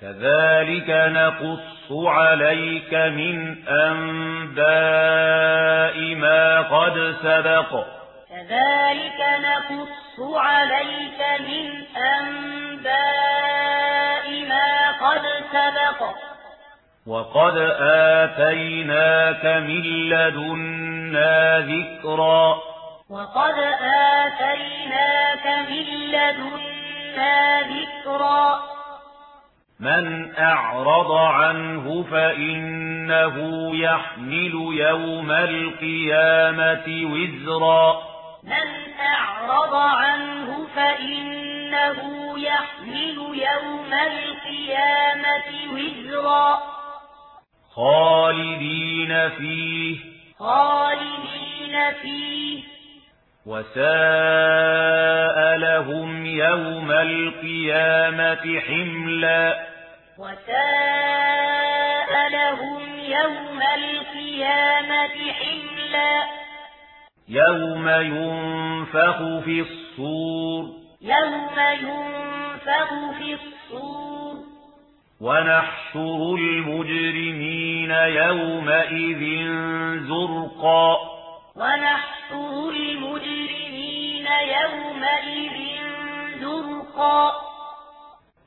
كذلك نقص عليك من أنباء ما قد سبق كذلك نقص عليك من أنباء ما قد سبق وقد آتيناك من لدنا ذكرا وقد آتيناك من لدنا ذكرا من أعرض عنه فإنه يحمل يوم القيامة وزرا. من أعرض عنه فإنه يحمل يوم القيامة وزرا. خالدين فيه. خالدين فيه. وساء لهم يوم القيامة حملا. لهم يوم القيامة حملا. يوم ينفخ في الصور. يوم ينفخ في الصور. ونحشر المجرمين يومئذ زرقا. ونحشر المجرمين يومئذ زرقا.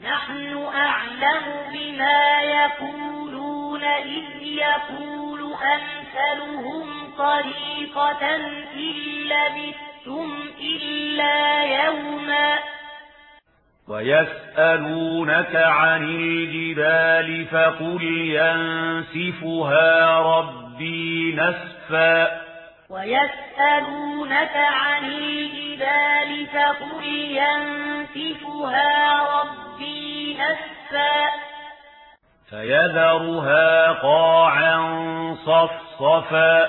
نحن أعلم بما يقولون إذ يقول أمثلهم طريقة إن لبثتم إلا يوما ويسألونك عن الجبال فقل ينسفها ربي نسفا. ويسألونك عن الجبال فقل ينسفها ربي أسفا فيذرها قاعا صفصفا.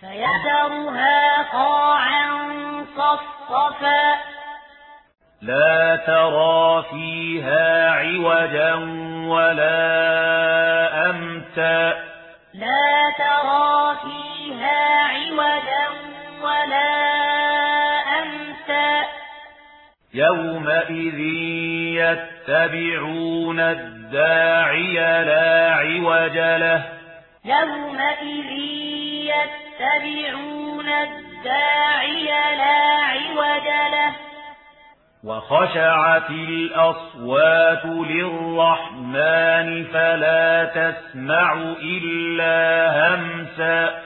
فيذرها قاعا صفصفا. لا ترى فيها عوجا ولا يومئذ يتبعون الداعي لا عوج له. يومئذ يتبعون الداعي لا عوج له. وخشعت الأصوات للرحمن فلا تسمع إلا همسا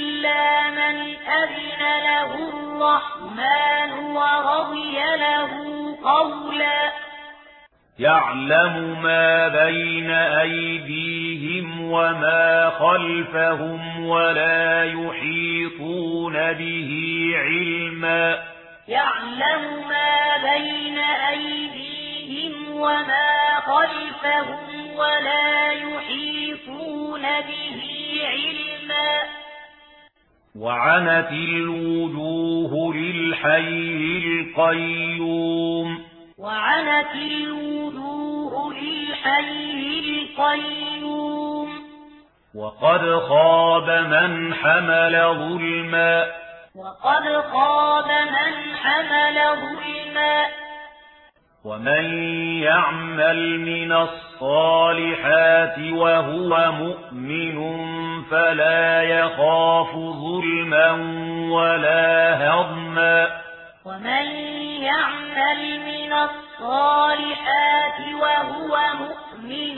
أذن له الرحمن ورضي له قولا. يعلم ما بين أيديهم وما خلفهم ولا يحيطون به علما. يعلم ما بين أيديهم وما خلفهم ولا يحيطون به علما. وعنت الوجوه للحي القيوم وعنت الوجوه للحي القيوم وقد خاب من حمل ظلما وقد خاب من حمل ظلما ومن يعمل من الصالحات وهو مؤمن فلا يخاف ظلما ولا هضما ومن يعمل من الصالحات وهو مؤمن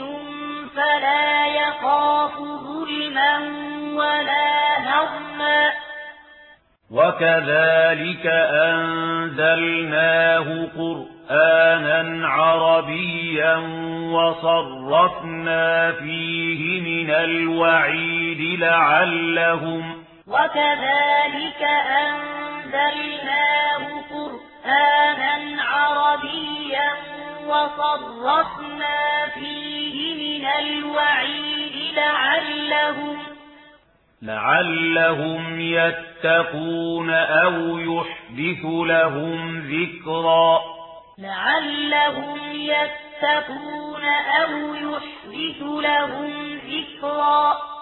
فلا يخاف ظلما ولا هضما وكذلك أنزلناه قرآن قرآنا عربيا وصرفنا فيه من الوعيد لعلهم وكذلك أنزلناه قرآنا عربيا وصرفنا فيه من الوعيد لعلهم لعلهم يتقون أو يحدث لهم ذكرًا لعلهم يتقون أو يحدث لهم ذكرا